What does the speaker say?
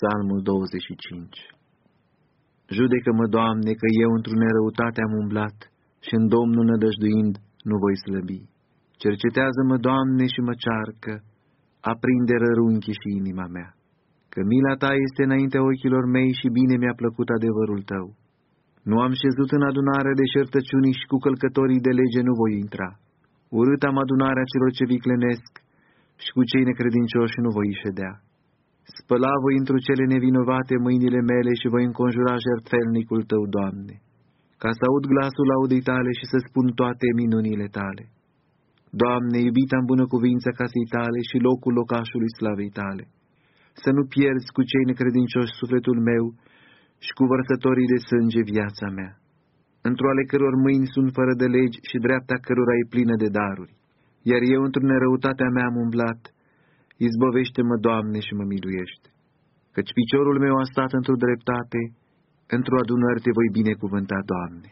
Psalmul 25 Judecă-mă, Doamne, că eu într-o nerăutate am umblat și în Domnul nădăjduind nu voi slăbi. Cercetează-mă, Doamne, și mă cearcă, aprinde rărunchi și inima mea, că mila Ta este înaintea ochilor mei și bine mi-a plăcut adevărul Tău. Nu am șezut în adunarea de șertăciunii și cu călcătorii de lege nu voi intra. Urât am adunarea celor ce viclenesc și cu cei necredincioși nu voi ședea. Spăla voi într cele nevinovate mâinile mele și voi înconjura jertfelnicul Tău, Doamne, ca să aud glasul laudei Tale și să spun toate minunile Tale. Doamne, iubita în bună cuvință casei Tale și locul locașului slavei Tale, să nu pierzi cu cei necredincioși sufletul meu și cu vărsătorii de sânge viața mea, într-o ale căror mâini sunt fără de legi și dreapta cărora e plină de daruri, iar eu într-o nerăutatea mea am umblat, izbăvește-mă, Doamne, și mă miluiește, căci piciorul meu a stat într-o dreptate, într-o adunări te voi binecuvânta, Doamne.